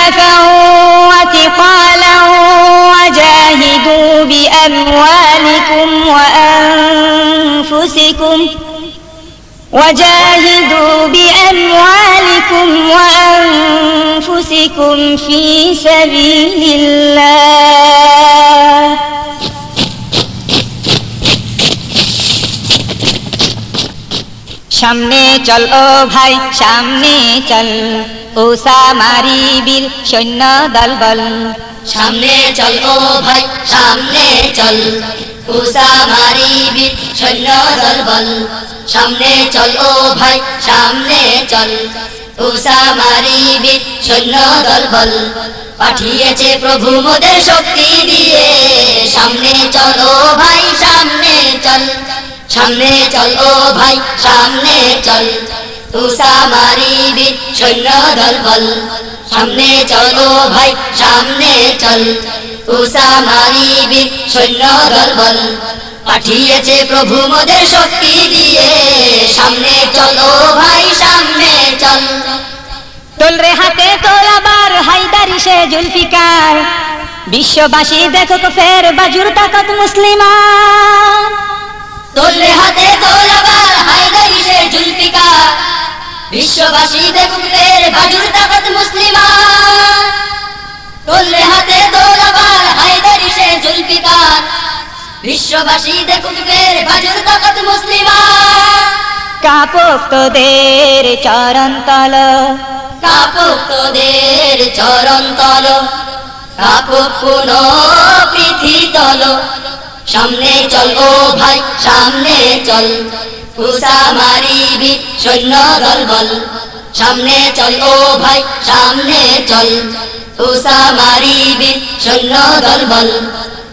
خفافا وثقالا وجاهدوا بأموالكم وأنفسكم وجاهدوا بأموالكم وأنفسكم في سبيل الله সামনে চল ও ভাই সামনে চল ওসা মারি বীর সৈন্য দল বল। সামনে চল ও ভাই, সামনে চল। উষা মারি বীর সৈন্য দল বল। সামনে চল ও ভাই, সামনে চল। উষা মারি বীর সৈন্য দল বল। পাঠিয়েছে প্রভু মোদের শক্তি দিয়ে। সামনে চলো ভাই, সামনে চল। সামনে চল ও ভাই, সামনে চল। তুষা মারি বীর সৈন্য দল বল সামনে চলো ভাই, সামনে চল। মারি বীর সৈন্য দল বল পাঠিয়েছে প্রভু মোদের শক্তি দিয়ে। সামনে চলো ভাই, সামনে চল। তোল রে হাতে তোল আবার হাইদারি সে জুলফিকার। বিশ্ববাসী দেখো ফের বাজুর তাকত মুসলিমান। বিশ্ববাসী দেখুক বাজুর তাকত মুসলিমা তোলে হাতে তোল আবার হায়দারি সে জুলফিকা বিশ্ববাসী দেখুক বাজুর তাকত মুসলিমা কাপক তোদের চরণ তল। কাপুক তোদের চরণ তল। কাপুক পুন পৃথি তল। সামনে চল ও ভাই সামনে চল। উষা মারিবি সৈন্য দল বল। সামনে চল ও ভাই সামনে চল। উষা মারিবি সৈন্য দল বল।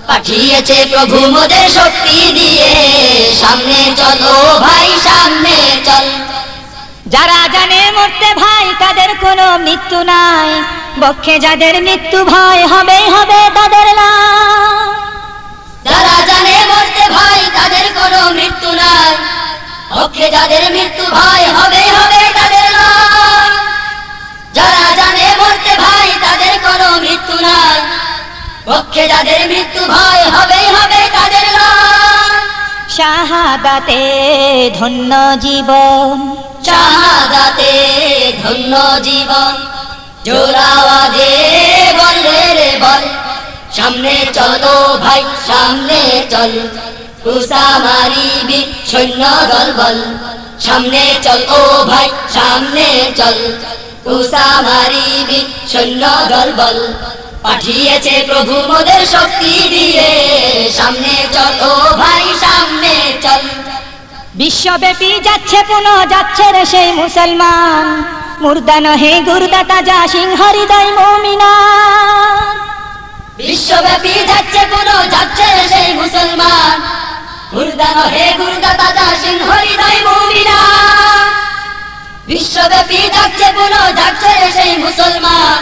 পাঠিয়েছে প্রভু মোদের শক্তি দিয়ে। সামনে চলো ভাই সামনে চল। যারা জানে মরতে ভাই তাদের কোনো মৃত্যু নাই। বক্ষে যাদের মৃত্যু ভয় হবে হবে তাদের লাভ যারা জানে অক্ষে যাদের মৃত্যু ভয় হবে হবে তাদের যারা জানে মরতে ভাই তাদের কোনো মৃত্যু নাই। পক্ষে যাদের মৃত্যু ভয় হবে হবে তাদের শাহাদাতে ধন্য জীবন। শাহাদাতে ধন্য জীবন। জোরাওয়াজে বলে রে বল। সামনে চলো ভাই সামনে চল। কুসা মারিবি সৈন্য দল বল। সামনে চল ও ভাই সামনে চল। কুসা মারিবি সৈন্য দল বল। পাঠিয়েছে প্রভু মোদের শক্তি দিয়ে। সামনে চল ও ভাই সামনে চল। বিশ্বব্যাপী যাচ্ছে পুনঃ যাচ্ছে রে সেই মুসলমান। মুর্দা নহে গুর্দা তাজা সিংহ হৃদয় মমিনা বিশ্বব্যাপী যাচ্ছে পুরো যাচ্ছে রে সেই মুসলমান। গুরদা নহে গুরদা তাজা সিংহ হৃদয় মুমিনা। বিশ্বব্যাপী পুরো যাচ্ছে রে সেই মুসলমান।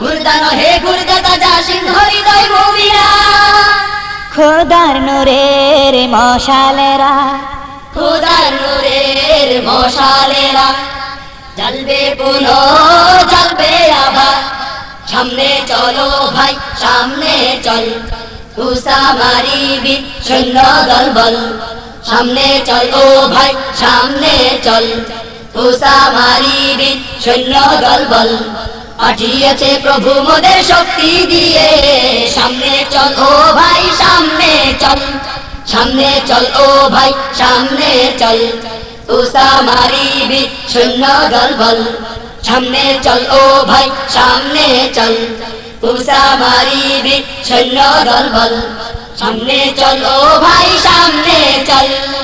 গুরদা নহে গুরদা তাজা সিংহ হৃদয় মুমিনা। খোদার নূরের মশালেরা। খোদার নূরের মশালেরা জ্বলবে পুনঃ জ্বলবে আবার। সামনে চলো ভাই সামনে চল। উষা মারিবি সৈন্য দল বল সামনে চল ও ভাই, সামনে চল। উষা মারিবি সৈন্য দল বল পাঠিয়েছে প্রভু মোদের শক্তি দিয়ে। সামনে চল ও ভাই, সামনে চল। সামনে চল ও ভাই, সামনে চল। উষা মারিবি সৈন্য দল বল সামনে চল ও ভাই, সামনে চল। সৈন্য দল বল সামনে চল ও ভাই সামনে চল।